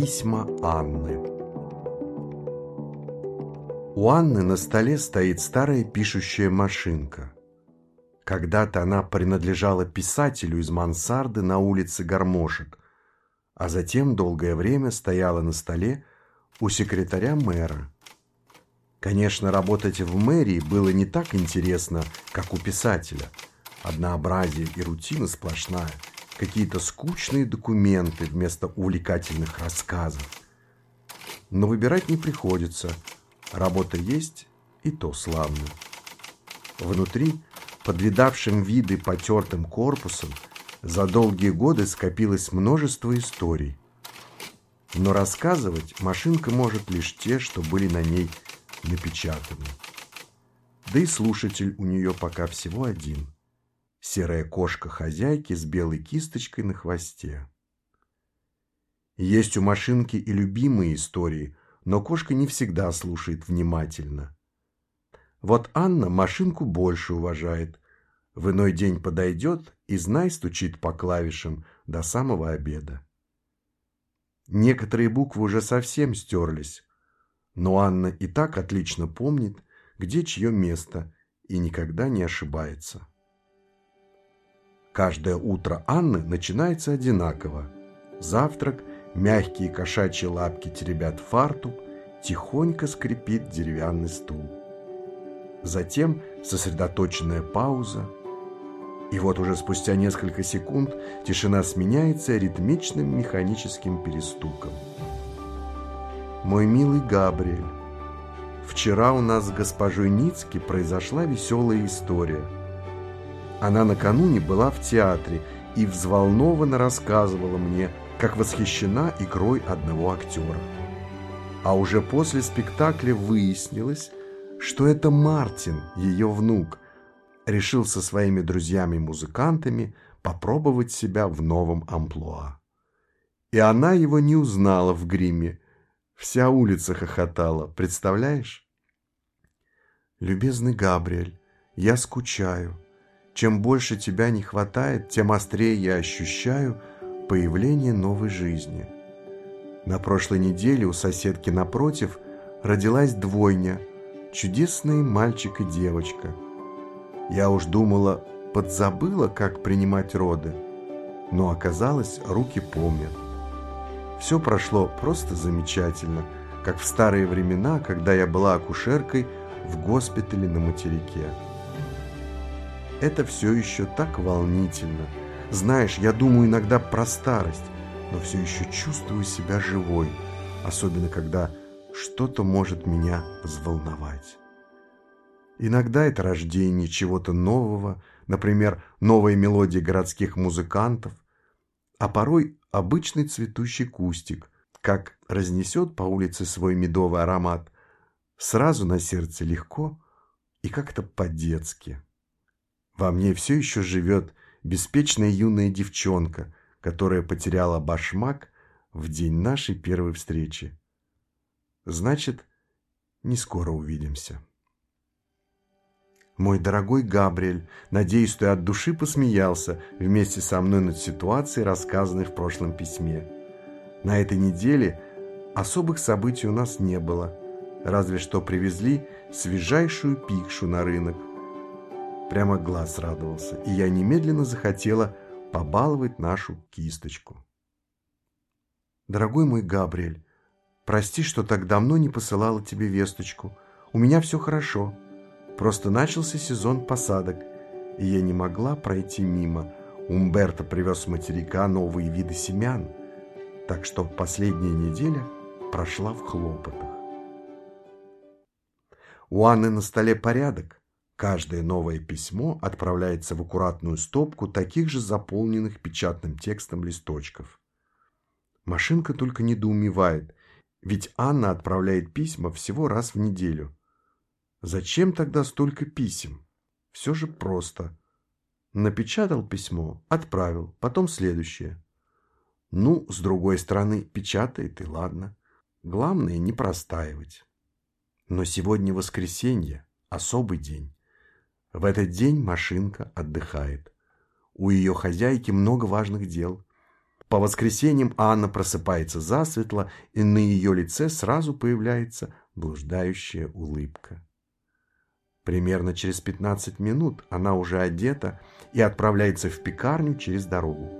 Письма Анны У Анны на столе стоит старая пишущая машинка. Когда-то она принадлежала писателю из мансарды на улице Гармошек, а затем долгое время стояла на столе у секретаря мэра. Конечно, работать в мэрии было не так интересно, как у писателя. Однообразие и рутина сплошная, какие-то скучные документы вместо увлекательных рассказов. Но выбирать не приходится. Работа есть, и то славно. Внутри под видавшим виды потертым корпусом за долгие годы скопилось множество историй. Но рассказывать машинка может лишь те, что были на ней напечатаны. Да и слушатель у нее пока всего один. Серая кошка хозяйки с белой кисточкой на хвосте. Есть у машинки и любимые истории, но кошка не всегда слушает внимательно. Вот Анна машинку больше уважает. В иной день подойдет и, знай, стучит по клавишам до самого обеда. Некоторые буквы уже совсем стерлись, но Анна и так отлично помнит, где чье место, и никогда не ошибается. Каждое утро Анны начинается одинаково. Завтрак, мягкие кошачьи лапки теребят фартук, тихонько скрипит деревянный стул. Затем сосредоточенная пауза. И вот уже спустя несколько секунд тишина сменяется ритмичным механическим перестуком. Мой милый Габриэль, вчера у нас с госпожой Ницки произошла веселая история. Она накануне была в театре и взволнованно рассказывала мне, как восхищена игрой одного актера. А уже после спектакля выяснилось, что это Мартин, ее внук, решил со своими друзьями-музыкантами попробовать себя в новом амплуа. И она его не узнала в гриме. Вся улица хохотала, представляешь? Любезный Габриэль, я скучаю. Чем больше тебя не хватает, тем острее я ощущаю появление новой жизни. На прошлой неделе у соседки напротив родилась двойня – чудесные мальчик и девочка. Я уж думала, подзабыла, как принимать роды, но оказалось, руки помнят. Все прошло просто замечательно, как в старые времена, когда я была акушеркой в госпитале на материке. Это все еще так волнительно. Знаешь, я думаю иногда про старость, но все еще чувствую себя живой, особенно когда что-то может меня взволновать. Иногда это рождение чего-то нового, например, новая мелодия городских музыкантов, а порой обычный цветущий кустик, как разнесет по улице свой медовый аромат, сразу на сердце легко и как-то по-детски. Во мне все еще живет беспечная юная девчонка, которая потеряла башмак в день нашей первой встречи. Значит, не скоро увидимся. Мой дорогой Габриэль, надеюсь, ты от души посмеялся вместе со мной над ситуацией, рассказанной в прошлом письме. На этой неделе особых событий у нас не было, разве что привезли свежайшую пикшу на рынок. Прямо глаз радовался, и я немедленно захотела побаловать нашу кисточку. Дорогой мой Габриэль, Прости, что так давно не посылала тебе весточку. У меня все хорошо. Просто начался сезон посадок, и я не могла пройти мимо. Умберто привез с материка новые виды семян, так что последняя неделя прошла в хлопотах. У Анны на столе порядок. Каждое новое письмо отправляется в аккуратную стопку таких же заполненных печатным текстом листочков. Машинка только недоумевает, ведь Анна отправляет письма всего раз в неделю. Зачем тогда столько писем? Все же просто. Напечатал письмо, отправил, потом следующее. Ну, с другой стороны, печатает и ладно. Главное не простаивать. Но сегодня воскресенье, особый день. В этот день машинка отдыхает. У ее хозяйки много важных дел. По воскресеньям Анна просыпается засветло, и на ее лице сразу появляется блуждающая улыбка. Примерно через 15 минут она уже одета и отправляется в пекарню через дорогу.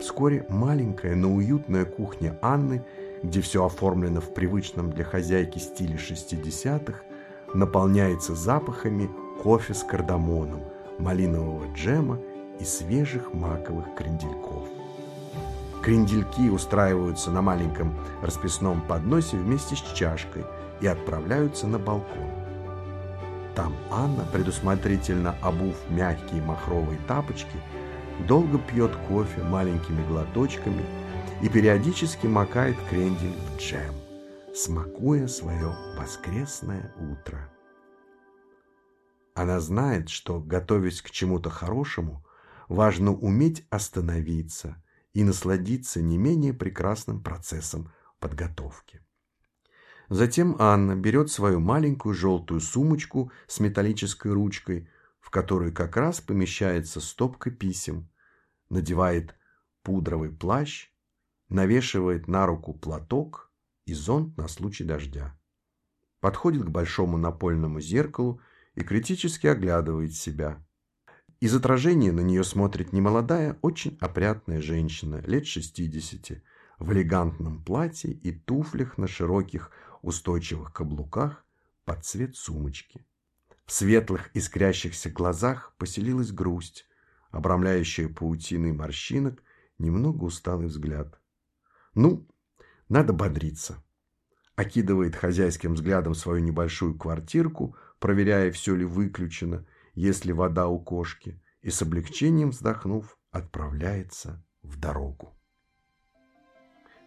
Вскоре маленькая, но уютная кухня Анны, где все оформлено в привычном для хозяйки стиле 60-х, наполняется запахами кофе с кардамоном, малинового джема и свежих маковых крендельков. Крендельки устраиваются на маленьком расписном подносе вместе с чашкой и отправляются на балкон. Там Анна, предусмотрительно обув мягкие махровые тапочки, долго пьет кофе маленькими глоточками и периодически макает крендель в джем, смакуя свое воскресное утро. Она знает, что, готовясь к чему-то хорошему, важно уметь остановиться – и насладиться не менее прекрасным процессом подготовки. Затем Анна берет свою маленькую желтую сумочку с металлической ручкой, в которую как раз помещается стопка писем, надевает пудровый плащ, навешивает на руку платок и зонт на случай дождя. Подходит к большому напольному зеркалу и критически оглядывает себя. Из отражения на нее смотрит немолодая, очень опрятная женщина, лет 60, в элегантном платье и туфлях на широких устойчивых каблуках под цвет сумочки. В светлых искрящихся глазах поселилась грусть, обрамляющая паутиной морщинок немного усталый взгляд. «Ну, надо бодриться», окидывает хозяйским взглядом свою небольшую квартирку, проверяя, все ли выключено, если вода у кошки, и с облегчением вздохнув, отправляется в дорогу.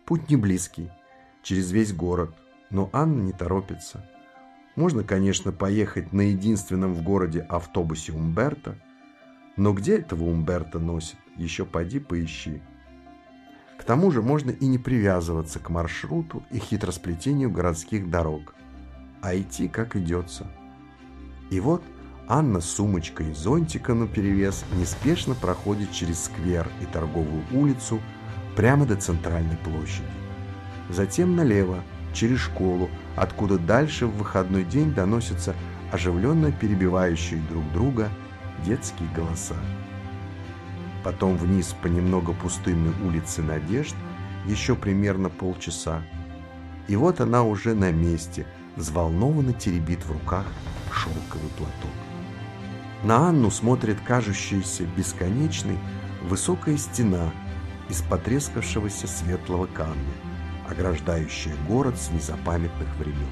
Путь не близкий, через весь город, но Анна не торопится. Можно, конечно, поехать на единственном в городе автобусе Умберто, но где этого Умберто носит, еще поди поищи. К тому же можно и не привязываться к маршруту и хитросплетению городских дорог, а идти как идется. И вот Анна с сумочкой и зонтиком наперевес неспешно проходит через сквер и торговую улицу прямо до центральной площади. Затем налево, через школу, откуда дальше в выходной день доносятся оживленно перебивающие друг друга детские голоса. Потом вниз по немного пустынной улице Надежд еще примерно полчаса. И вот она уже на месте, взволнованно теребит в руках шелковый платок. На Анну смотрит кажущаяся бесконечной высокая стена из потрескавшегося светлого камня, ограждающая город с незапамятных времен.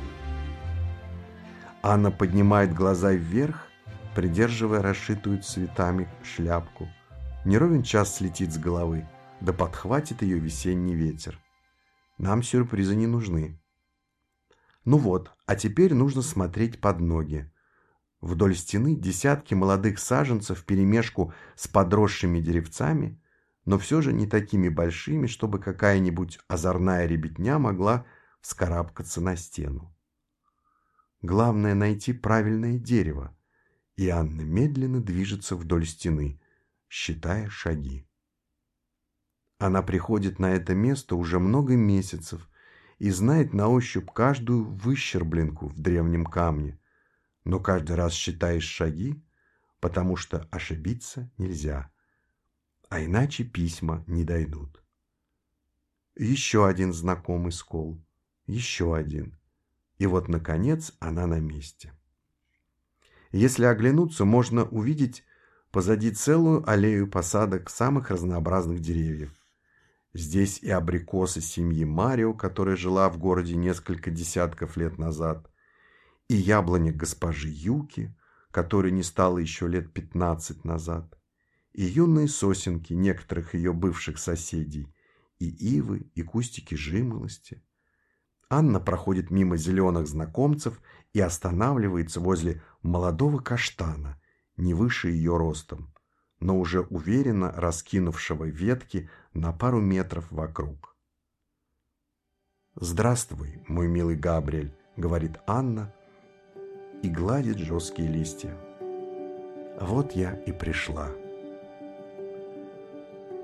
Анна поднимает глаза вверх, придерживая расшитую цветами шляпку. Неровен час слетит с головы, да подхватит ее весенний ветер. Нам сюрпризы не нужны. Ну вот, а теперь нужно смотреть под ноги. Вдоль стены десятки молодых саженцев вперемешку с подросшими деревцами, но все же не такими большими, чтобы какая-нибудь озорная ребятня могла вскарабкаться на стену. Главное найти правильное дерево, и Анна медленно движется вдоль стены, считая шаги. Она приходит на это место уже много месяцев и знает на ощупь каждую выщербленку в древнем камне, но каждый раз считаешь шаги, потому что ошибиться нельзя, а иначе письма не дойдут. Еще один знакомый скол, еще один, и вот, наконец, она на месте. Если оглянуться, можно увидеть позади целую аллею посадок самых разнообразных деревьев. Здесь и абрикосы семьи Марио, которая жила в городе несколько десятков лет назад, и яблоня госпожи Юки, которой не стало еще лет пятнадцать назад, и юные сосенки некоторых ее бывших соседей, и ивы, и кустики жимолости. Анна проходит мимо зеленых знакомцев и останавливается возле молодого каштана, не выше ее ростом, но уже уверенно раскинувшего ветки на пару метров вокруг. «Здравствуй, мой милый Габриэль», — говорит Анна, и гладит жесткие листья. Вот я и пришла.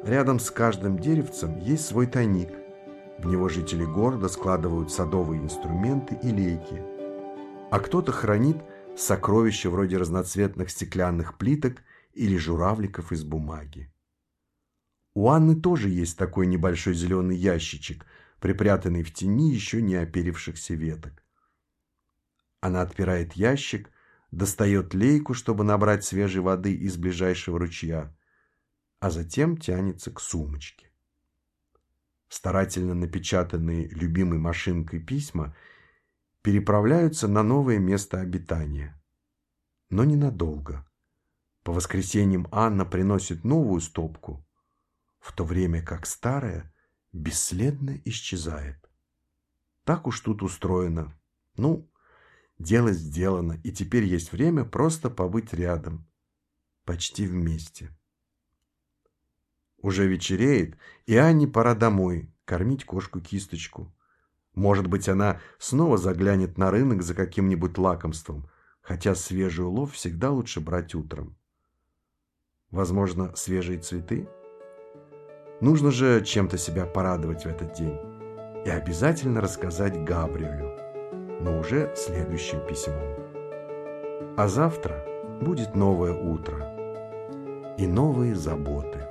Рядом с каждым деревцем есть свой тайник. В него жители города складывают садовые инструменты и лейки. А кто-то хранит сокровища вроде разноцветных стеклянных плиток или журавликов из бумаги. У Анны тоже есть такой небольшой зеленый ящичек, припрятанный в тени еще не оперившихся веток. Она отпирает ящик, достает лейку, чтобы набрать свежей воды из ближайшего ручья, а затем тянется к сумочке. Старательно напечатанные любимой машинкой письма переправляются на новое место обитания. Но ненадолго. По воскресеньям Анна приносит новую стопку, в то время как старая бесследно исчезает. Так уж тут устроено. Ну, дело сделано, и теперь есть время просто побыть рядом, почти вместе. Уже вечереет, и Анне пора домой, кормить кошку-кисточку. Может быть, она снова заглянет на рынок за каким-нибудь лакомством, хотя свежий улов всегда лучше брать утром. Возможно, свежие цветы? Нужно же чем-то себя порадовать в этот день. И обязательно рассказать Габриэлю, но уже следующим письмом. А завтра будет новое утро и новые заботы.